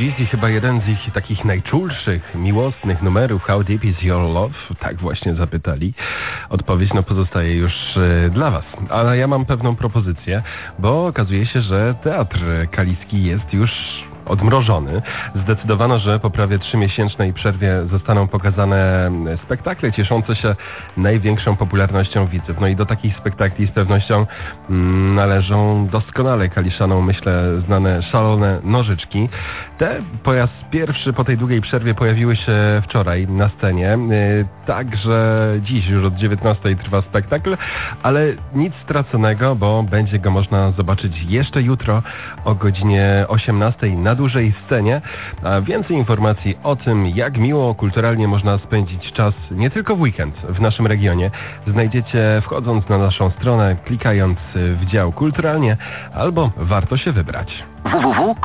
Bee chyba jeden z ich takich najczulszych, miłosnych numerów How Deep Is Your Love? Tak właśnie zapytali. Odpowiedź no pozostaje już e, dla Was. Ale ja mam pewną propozycję, bo okazuje się, że teatr kaliski jest już odmrożony. Zdecydowano, że po prawie trzymiesięcznej przerwie zostaną pokazane spektakle cieszące się największą popularnością widzów. No i do takich spektakli z pewnością mm, należą doskonale Kaliszaną, myślę, znane szalone nożyczki. Te po raz pierwszy po tej długiej przerwie pojawiły się wczoraj na scenie. Y, także dziś już od 19 trwa spektakl, ale nic straconego, bo będzie go można zobaczyć jeszcze jutro o godzinie 18 na dużej scenie. A więcej informacji o tym, jak miło kulturalnie można spędzić czas nie tylko w weekend w naszym regionie, znajdziecie wchodząc na naszą stronę, klikając w dział kulturalnie albo warto się wybrać www.rc.fm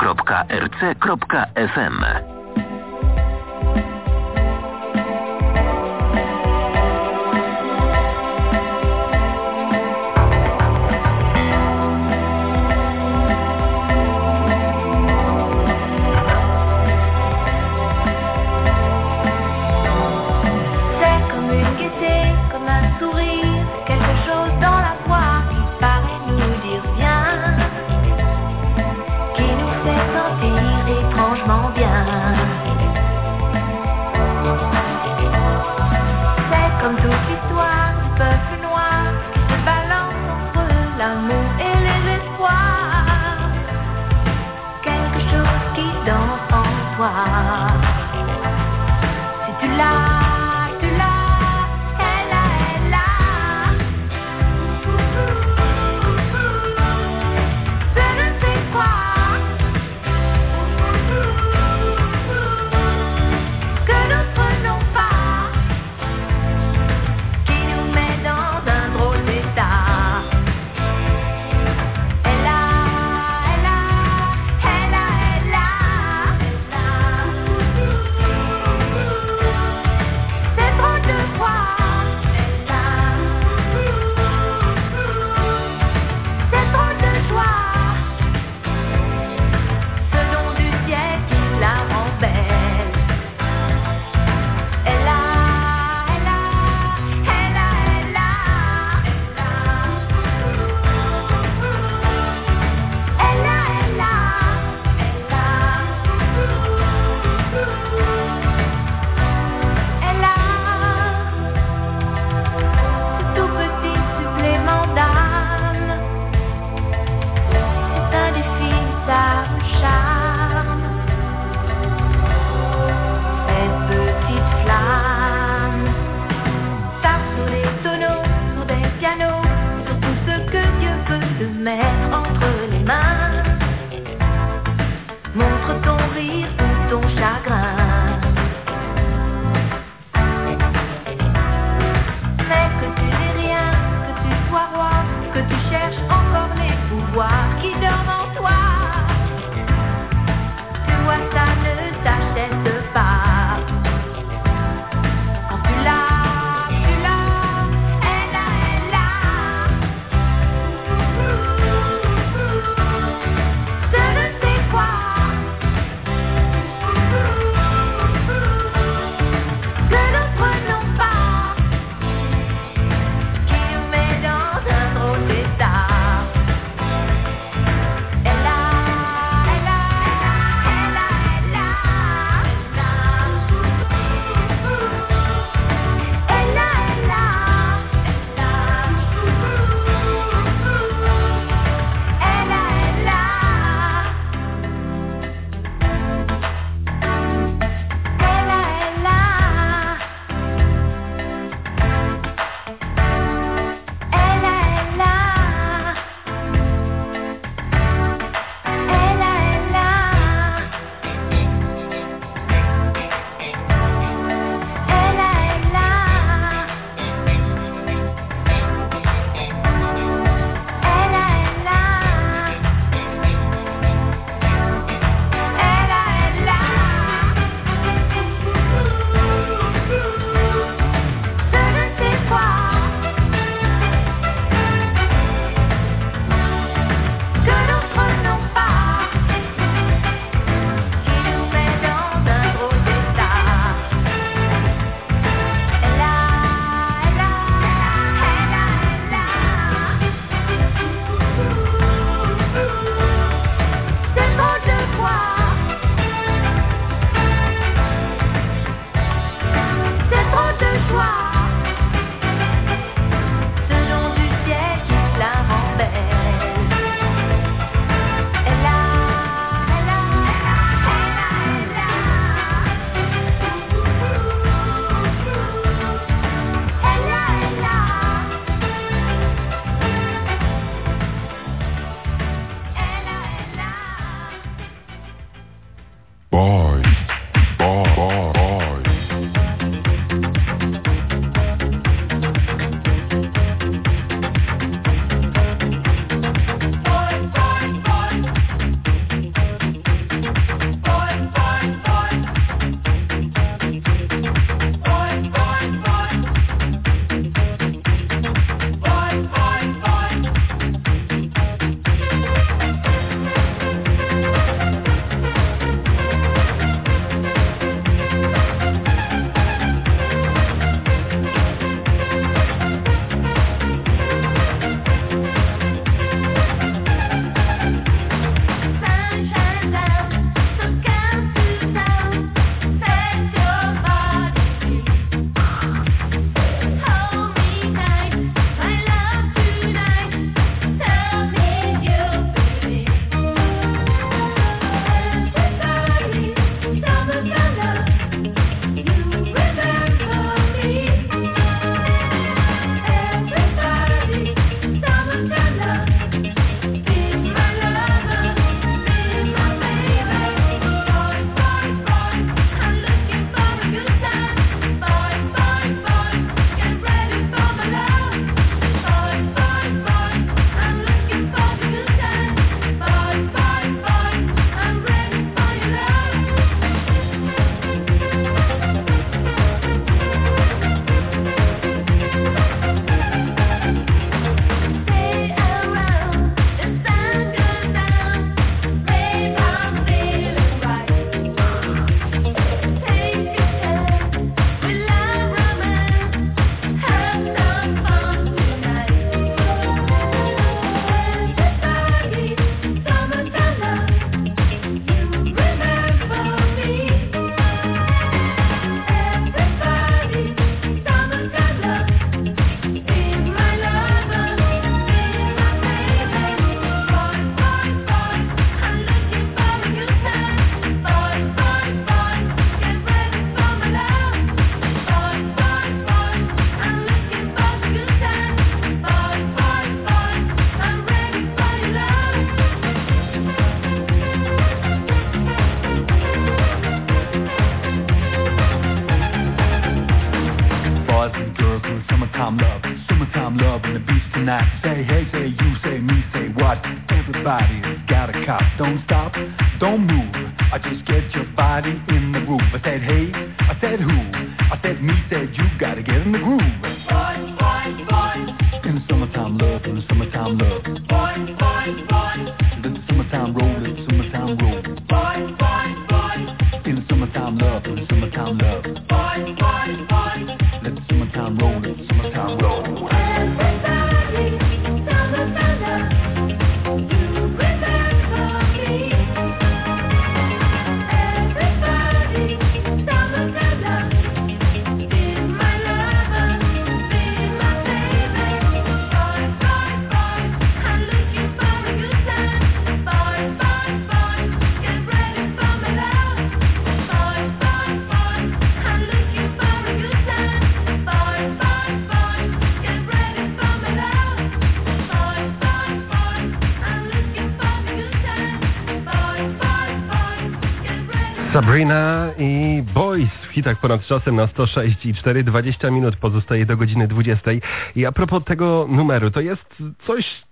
Hitach ponad czasem na 106 i 4, 20 minut pozostaje do godziny 20. I a propos tego numeru, to jest coś,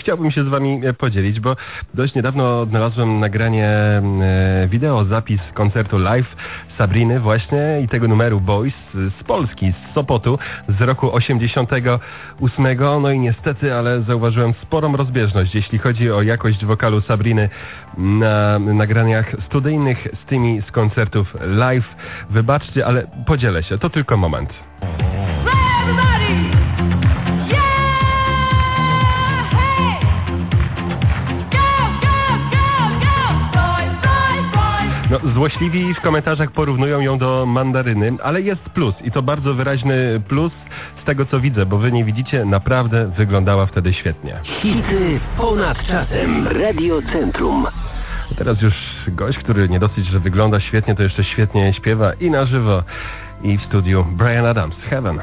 chciałbym się z wami e, podzielić, bo dość niedawno odnalazłem nagranie e, wideo, zapis koncertu live Sabriny właśnie i tego numeru Boys z Polski, z Sopotu z roku 88. No i niestety, ale zauważyłem sporą rozbieżność, jeśli chodzi o jakość wokalu Sabriny na nagraniach studyjnych z tymi z koncertów live. Wybaczcie, ale podzielę się. To tylko moment. No, złośliwi w komentarzach porównują ją do mandaryny, ale jest plus i to bardzo wyraźny plus z tego co widzę, bo wy nie widzicie, naprawdę wyglądała wtedy świetnie. Hity ponad czasem. Radio Centrum. Teraz już gość, który nie dosyć, że wygląda świetnie, to jeszcze świetnie śpiewa i na żywo i w studiu Brian Adams, Heaven.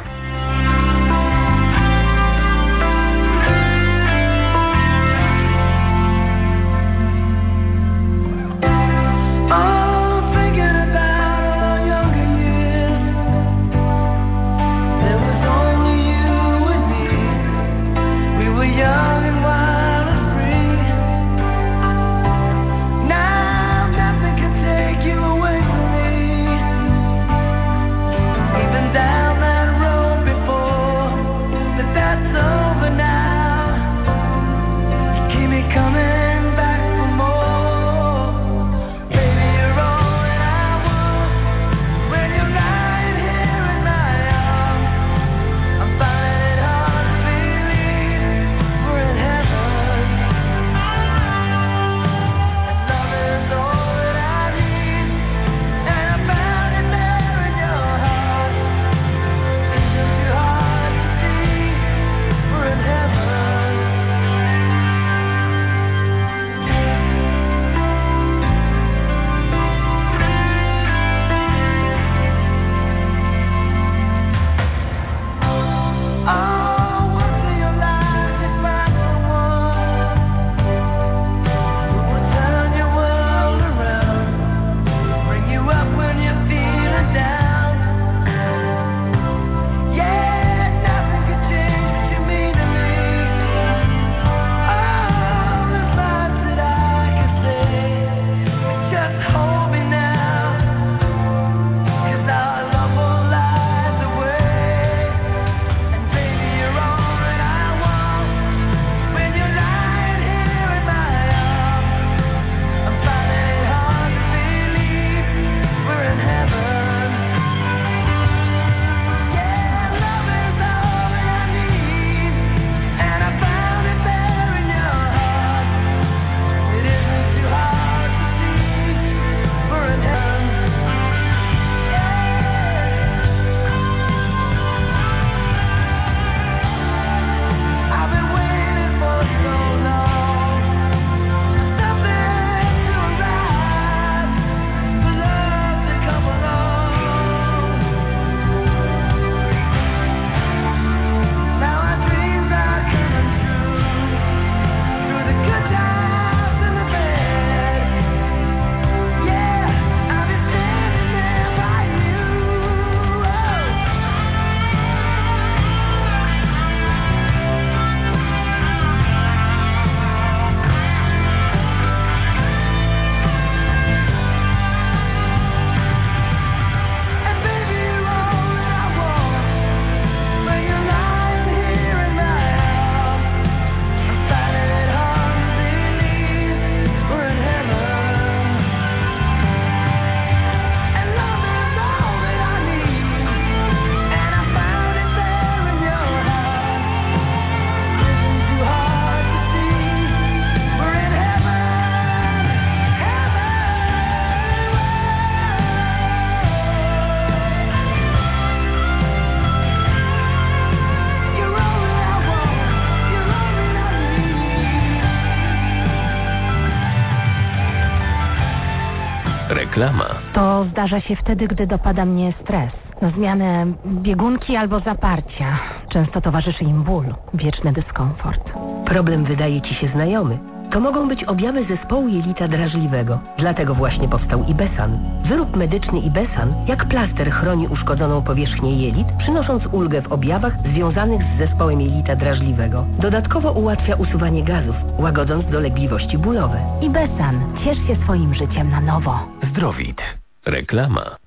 zdarza się wtedy, gdy dopada mnie stres. Na zmianę biegunki albo zaparcia. Często towarzyszy im ból, wieczny dyskomfort. Problem wydaje ci się znajomy. To mogą być objawy zespołu jelita drażliwego. Dlatego właśnie powstał Ibesan. Wyrób medyczny Ibesan jak plaster chroni uszkodzoną powierzchnię jelit, przynosząc ulgę w objawach związanych z zespołem jelita drażliwego. Dodatkowo ułatwia usuwanie gazów, łagodząc dolegliwości bólowe. Ibesan. Ciesz się swoim życiem na nowo. Zdrowit. Reklama.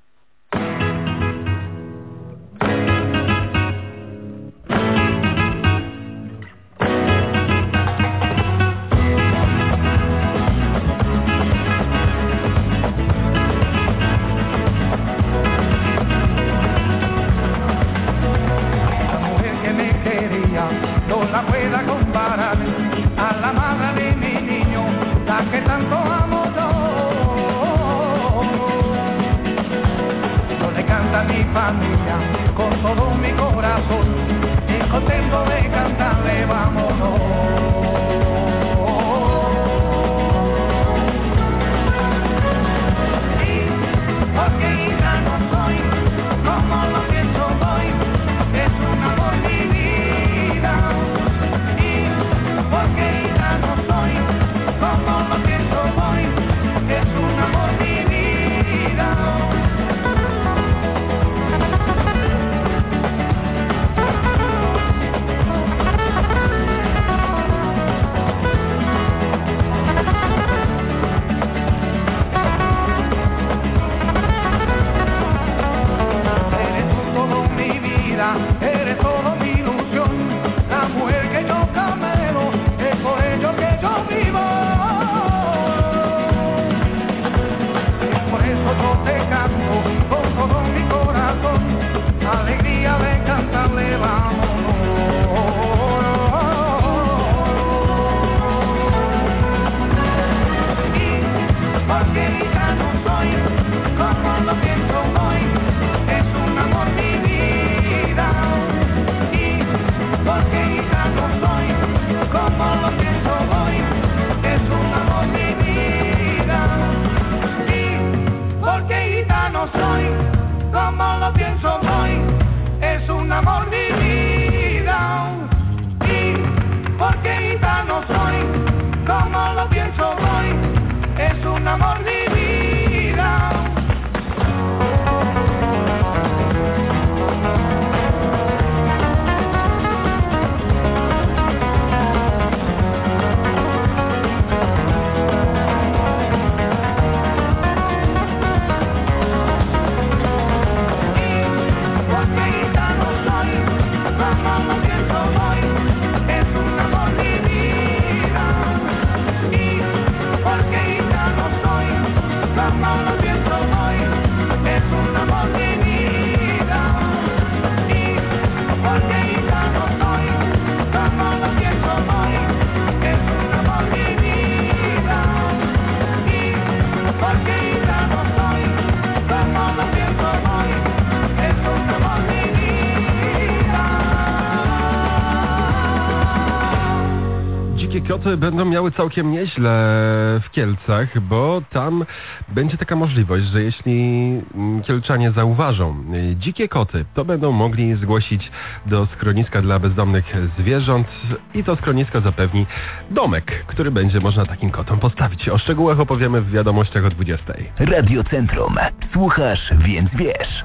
będą miały całkiem nieźle w Kielcach, bo tam będzie taka możliwość, że jeśli mm, Kielczanie zauważą y, dzikie koty, to będą mogli zgłosić do schroniska dla bezdomnych zwierząt i to schronisko zapewni domek, który będzie można takim kotom postawić. O szczegółach opowiemy w wiadomościach o 20. Radio Centrum. Słuchasz, więc wiesz.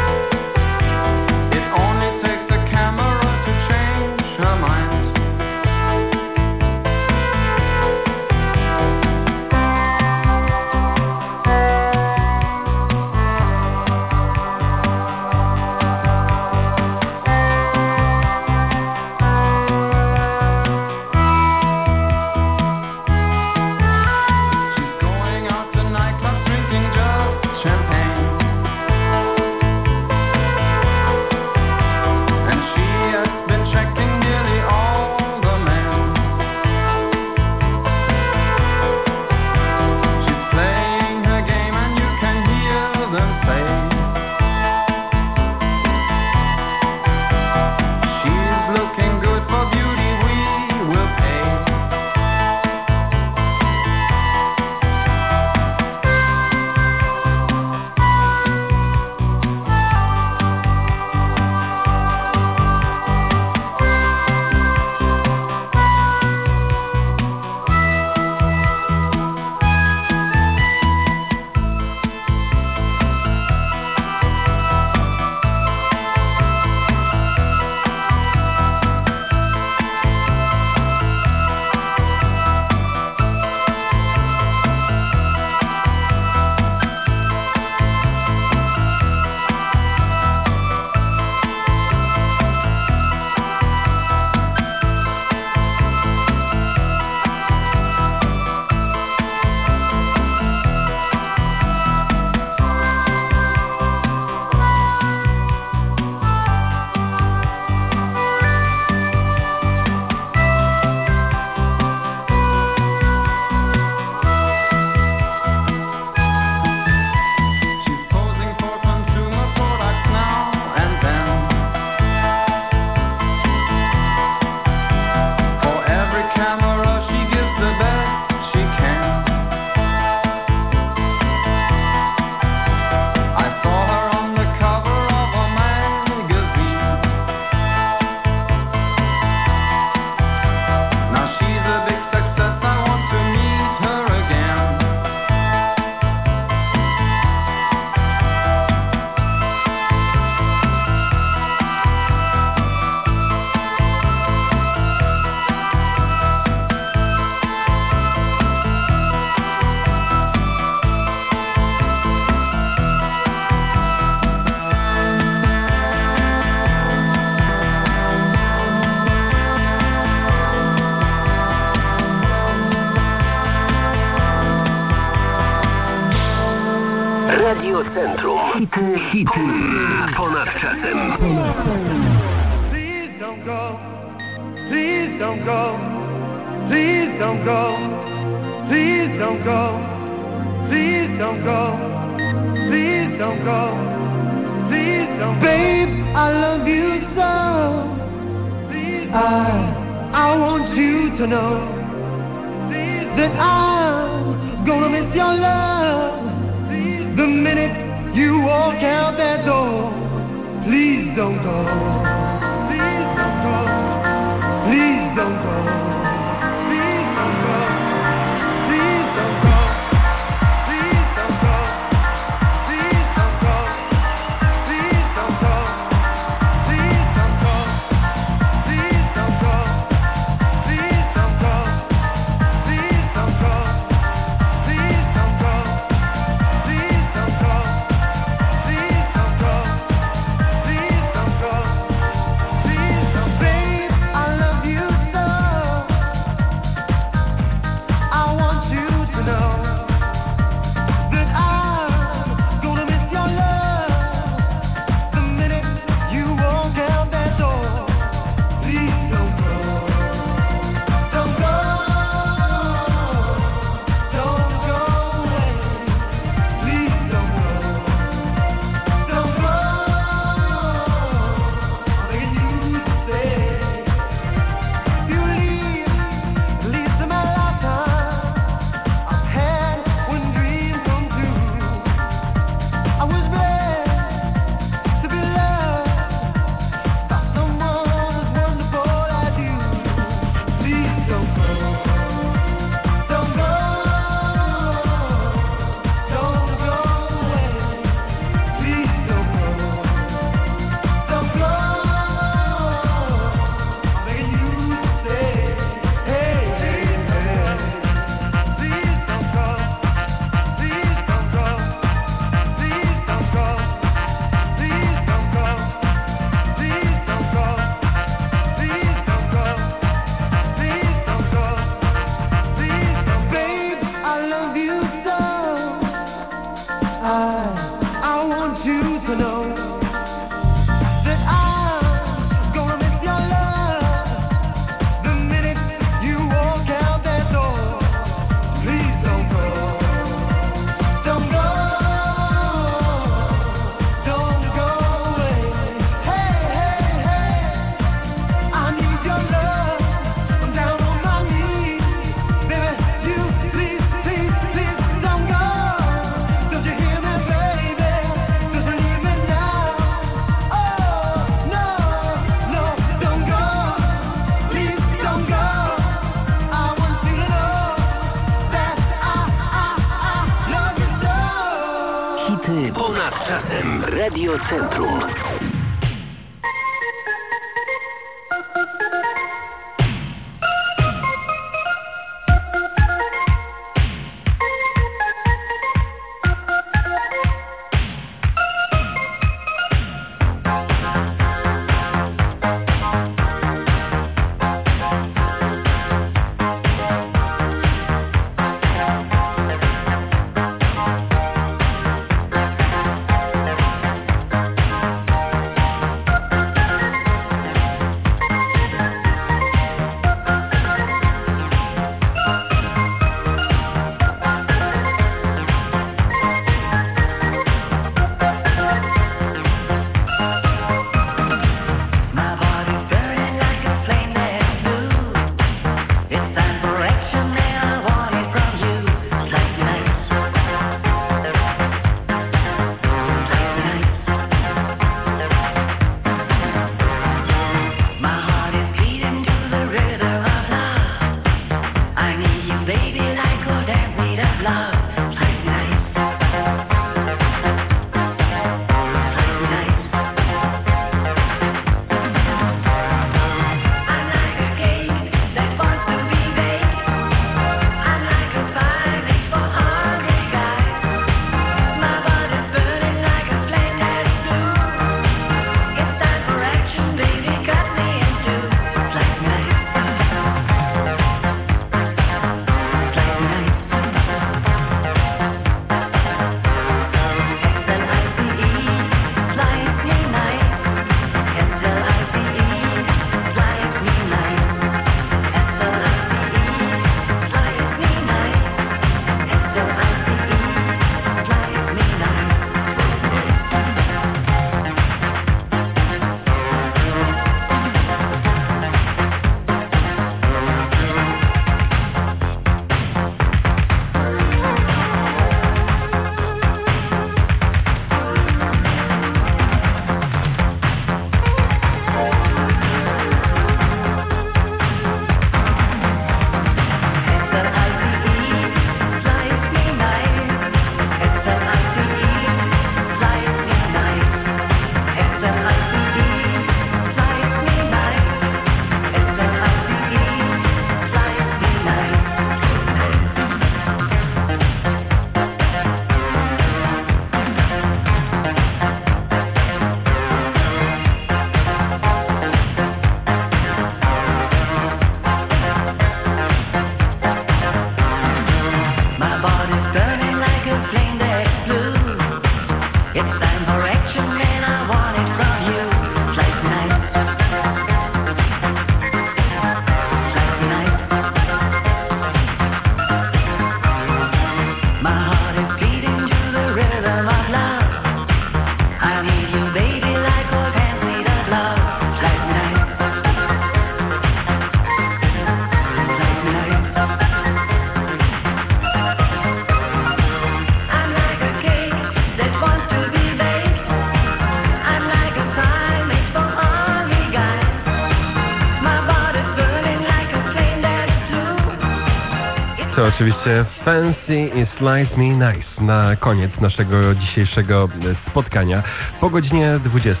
Slice Me Nice na koniec naszego dzisiejszego spotkania. Po godzinie 20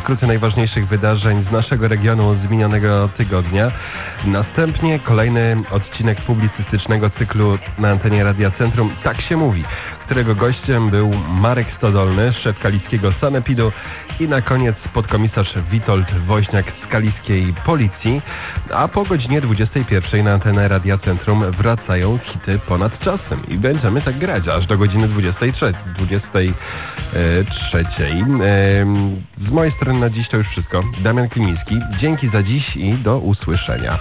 skróty najważniejszych wydarzeń z naszego regionu z minionego tygodnia. Następnie kolejny odcinek publicystycznego cyklu na antenie Radia Centrum Tak się mówi, którego gościem był Marek Stodolny, szef kalickiego Sanepidu i na koniec podkomisarz Witold Woźniak z kaliskiej Policji, a po godzinie 21 na antenę Radia Centrum wracają hity ponad czasem i będziemy tak grać aż do godziny 23. 23. Z mojej strony na dziś to już wszystko. Damian Klimiński, dzięki za dziś i do usłyszenia.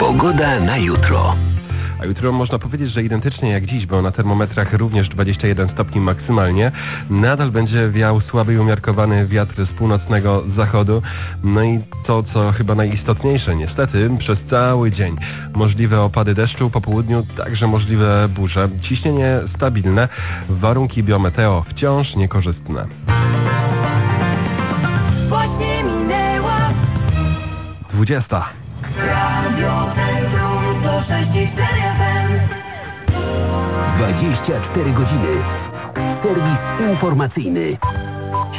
Pogoda na jutro. Jutro można powiedzieć, że identycznie jak dziś, bo na termometrach również 21 stopni maksymalnie. Nadal będzie wiał słaby i umiarkowany wiatr z północnego zachodu. No i to, co chyba najistotniejsze, niestety, przez cały dzień możliwe opady deszczu, po południu także możliwe burze. Ciśnienie stabilne, warunki biometeo wciąż niekorzystne. Właśnie minęła 20. Radio Centrum 106,4 FM 24 godziny. Serwis informacyjny.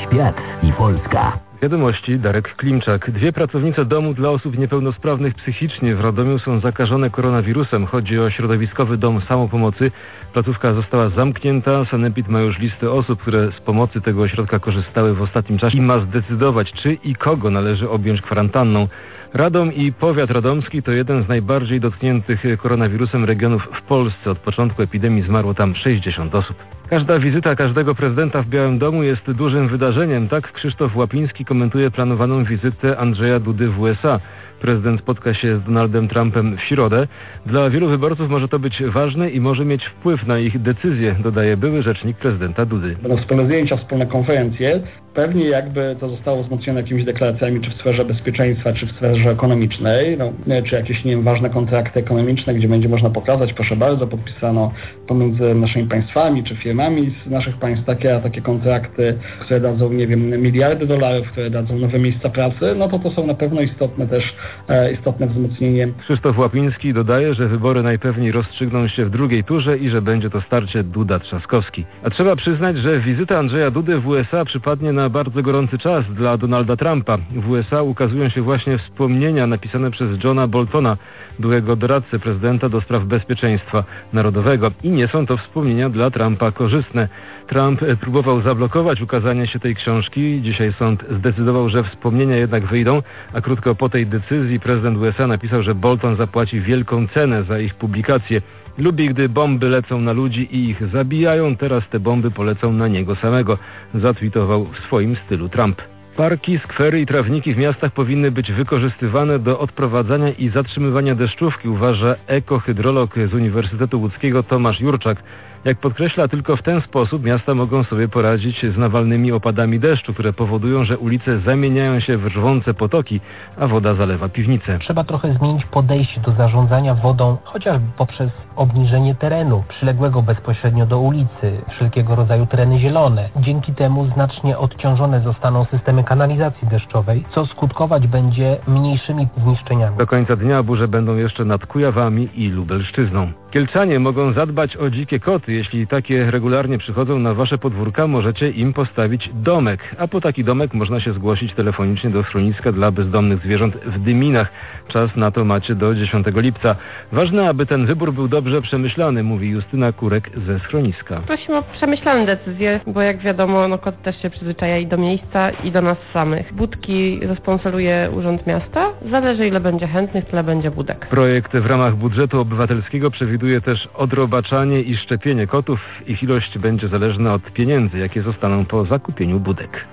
Świat i Polska. Wiadomości Darek Klimczak. Dwie pracownice domu dla osób niepełnosprawnych psychicznie w Radomiu są zakażone koronawirusem. Chodzi o środowiskowy dom samopomocy. Placówka została zamknięta. Sanepid ma już listę osób, które z pomocy tego ośrodka korzystały w ostatnim czasie i ma zdecydować, czy i kogo należy objąć kwarantanną. Radom i powiat radomski to jeden z najbardziej dotkniętych koronawirusem regionów w Polsce. Od początku epidemii zmarło tam 60 osób. Każda wizyta każdego prezydenta w Białym Domu jest dużym wydarzeniem. Tak Krzysztof Łapiński komentuje planowaną wizytę Andrzeja Dudy w USA. Prezydent spotka się z Donaldem Trumpem w środę. Dla wielu wyborców może to być ważne i może mieć wpływ na ich decyzje, dodaje były rzecznik prezydenta Dudy. Będą wspólne zdjęcia, wspólne konferencje. Pewnie jakby to zostało wzmocnione jakimiś deklaracjami, czy w sferze bezpieczeństwa, czy w sferze ekonomicznej, no, czy jakieś, nie wiem, ważne kontrakty ekonomiczne, gdzie będzie można pokazać, proszę bardzo, podpisano pomiędzy naszymi państwami, czy firmami z naszych państw takie, a takie kontrakty, które dadzą, nie wiem, miliardy dolarów, które dadzą nowe miejsca pracy, no to to są na pewno istotne też, e, istotne wzmocnienie Krzysztof Łapiński dodaje, że wybory najpewniej rozstrzygną się w drugiej turze i że będzie to starcie Duda-Trzaskowski. A trzeba przyznać, że wizyta Andrzeja Dudy w USA przypadnie na bardzo gorący czas dla Donalda Trumpa. W USA ukazują się właśnie wspomnienia napisane przez Johna Boltona, byłego doradcę prezydenta do spraw bezpieczeństwa narodowego. I nie są to wspomnienia dla Trumpa korzystne. Trump próbował zablokować ukazanie się tej książki. Dzisiaj sąd zdecydował, że wspomnienia jednak wyjdą, a krótko po tej decyzji prezydent USA napisał, że Bolton zapłaci wielką cenę za ich publikację. Lubi, gdy bomby lecą na ludzi i ich zabijają, teraz te bomby polecą na niego samego, zatwitował w swoim stylu Trump. Parki, skwery i trawniki w miastach powinny być wykorzystywane do odprowadzania i zatrzymywania deszczówki, uważa ekohydrolog z Uniwersytetu Łódzkiego Tomasz Jurczak. Jak podkreśla, tylko w ten sposób miasta mogą sobie poradzić z nawalnymi opadami deszczu, które powodują, że ulice zamieniają się w rżące potoki, a woda zalewa piwnice. Trzeba trochę zmienić podejście do zarządzania wodą, chociażby poprzez obniżenie terenu przyległego bezpośrednio do ulicy, wszelkiego rodzaju tereny zielone. Dzięki temu znacznie odciążone zostaną systemy kanalizacji deszczowej, co skutkować będzie mniejszymi zniszczeniami. Do końca dnia burze będą jeszcze nad Kujawami i Lubelszczyzną. Kielczanie mogą zadbać o dzikie koty. Jeśli takie regularnie przychodzą na wasze podwórka, możecie im postawić domek. A po taki domek można się zgłosić telefonicznie do schroniska dla bezdomnych zwierząt w Dyminach. Czas na to macie do 10 lipca. Ważne, aby ten wybór był dobrze przemyślany, mówi Justyna Kurek ze schroniska. Prosimy o przemyślane decyzje, bo jak wiadomo, no kot też się przyzwyczaja i do miejsca, i do nas samych. Budki zasponsoruje Urząd Miasta. Zależy ile będzie chętnych, tyle będzie budek. Projekt w ramach budżetu obywatelskiego przewiduje też odrobaczanie i szczepienie kotów. Ich ilość będzie zależna od pieniędzy, jakie zostaną po zakupieniu budek.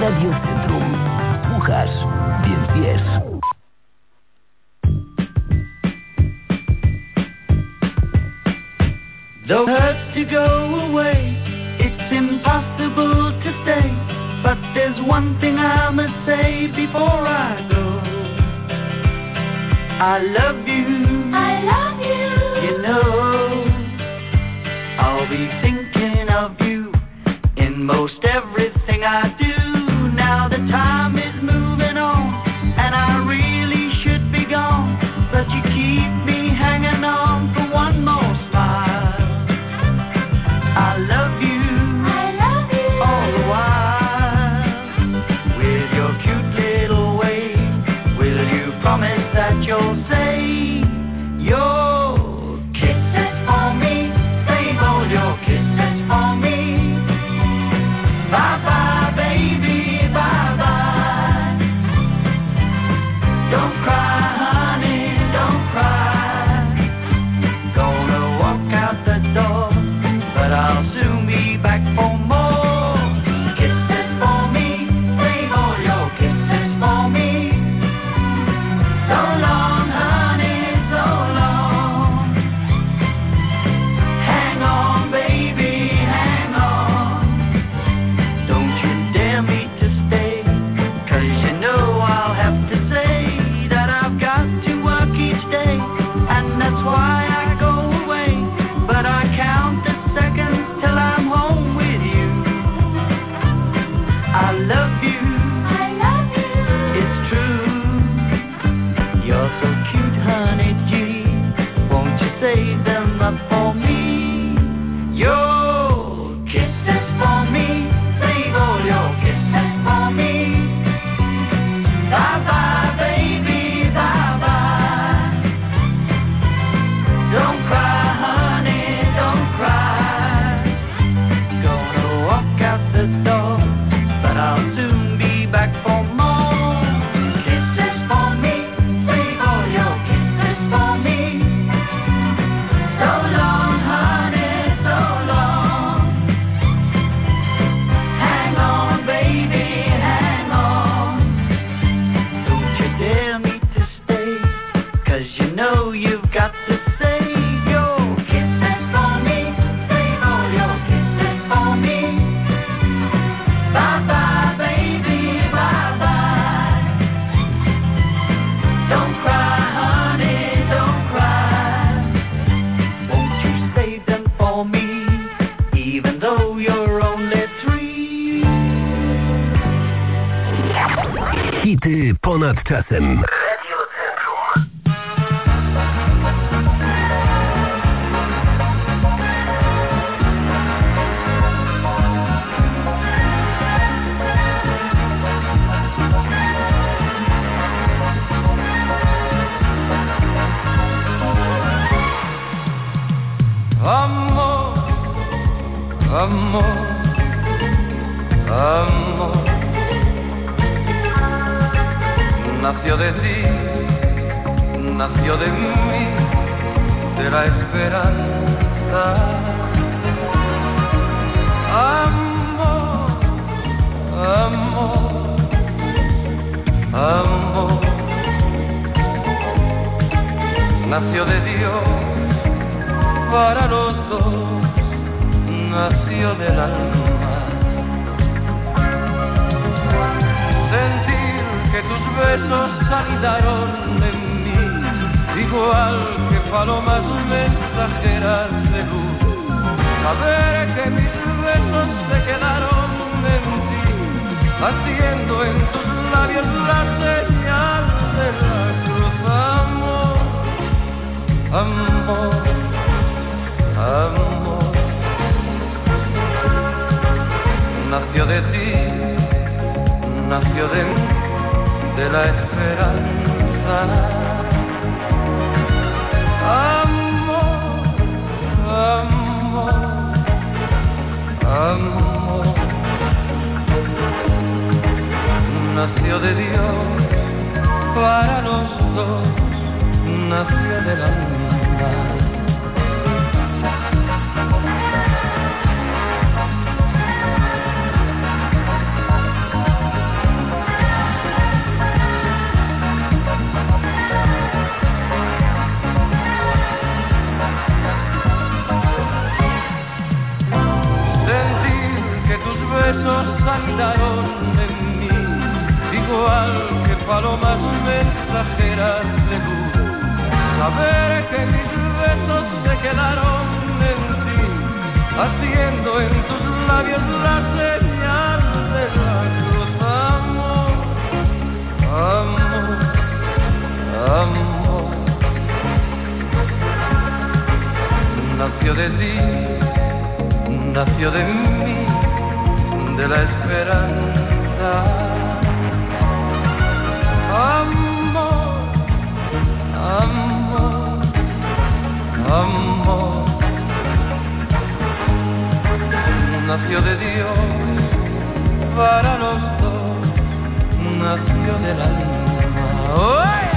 Radio Centrum. Słuchasz, więc wiesz. Though to go away, it's impossible to stay. But there's one thing I must say before I go. I love you. I love you. You know, I'll be Tassim. palomas mensajeras de luz, saber que mis besos se quedaron en ti, haciendo en tus labios la señal de la cruz. Amor, amor, amor, nació de ti, nació de mí, de la esperanza. Nació de Dios para los dos, nació del alma.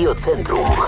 Radiocentrum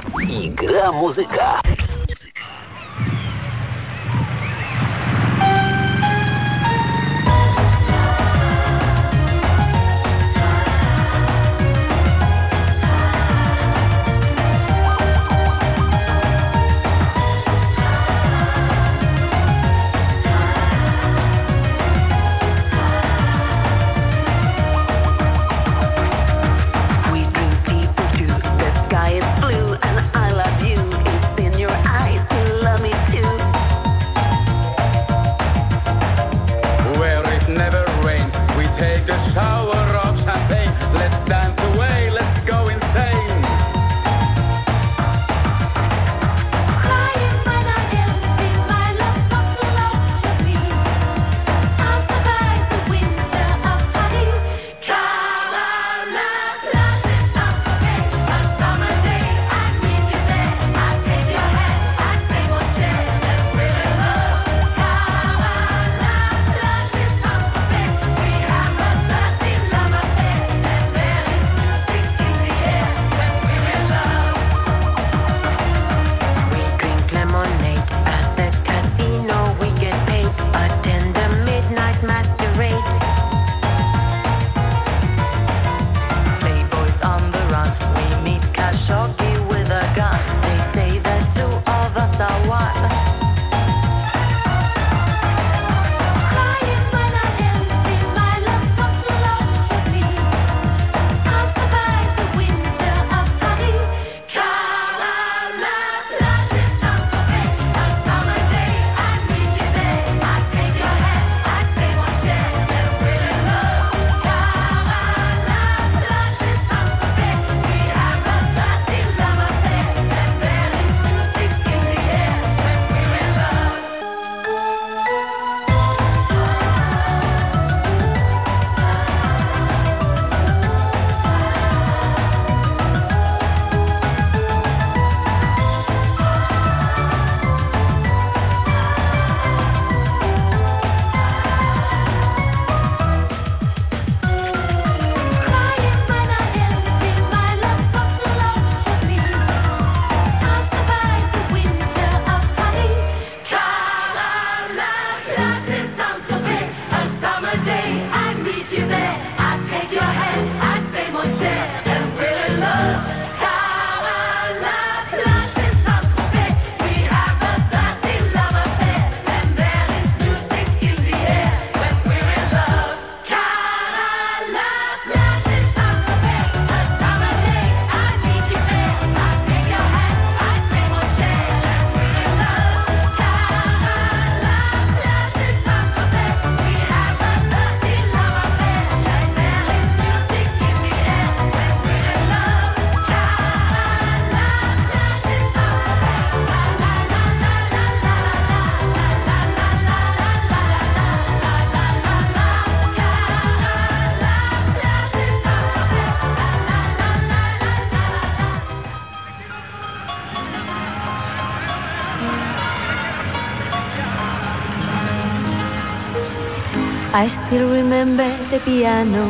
still remember the piano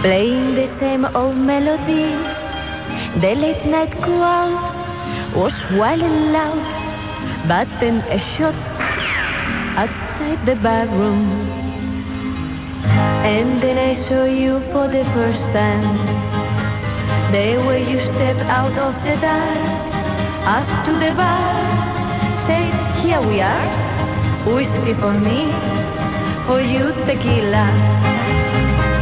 playing the same old melody. The late night crowd was wild and loud, but then a shot outside the barroom. And then I saw you for the first time. The way you stepped out of the dark, up to the bar, said, Here we are, whiskey for me for you tequila.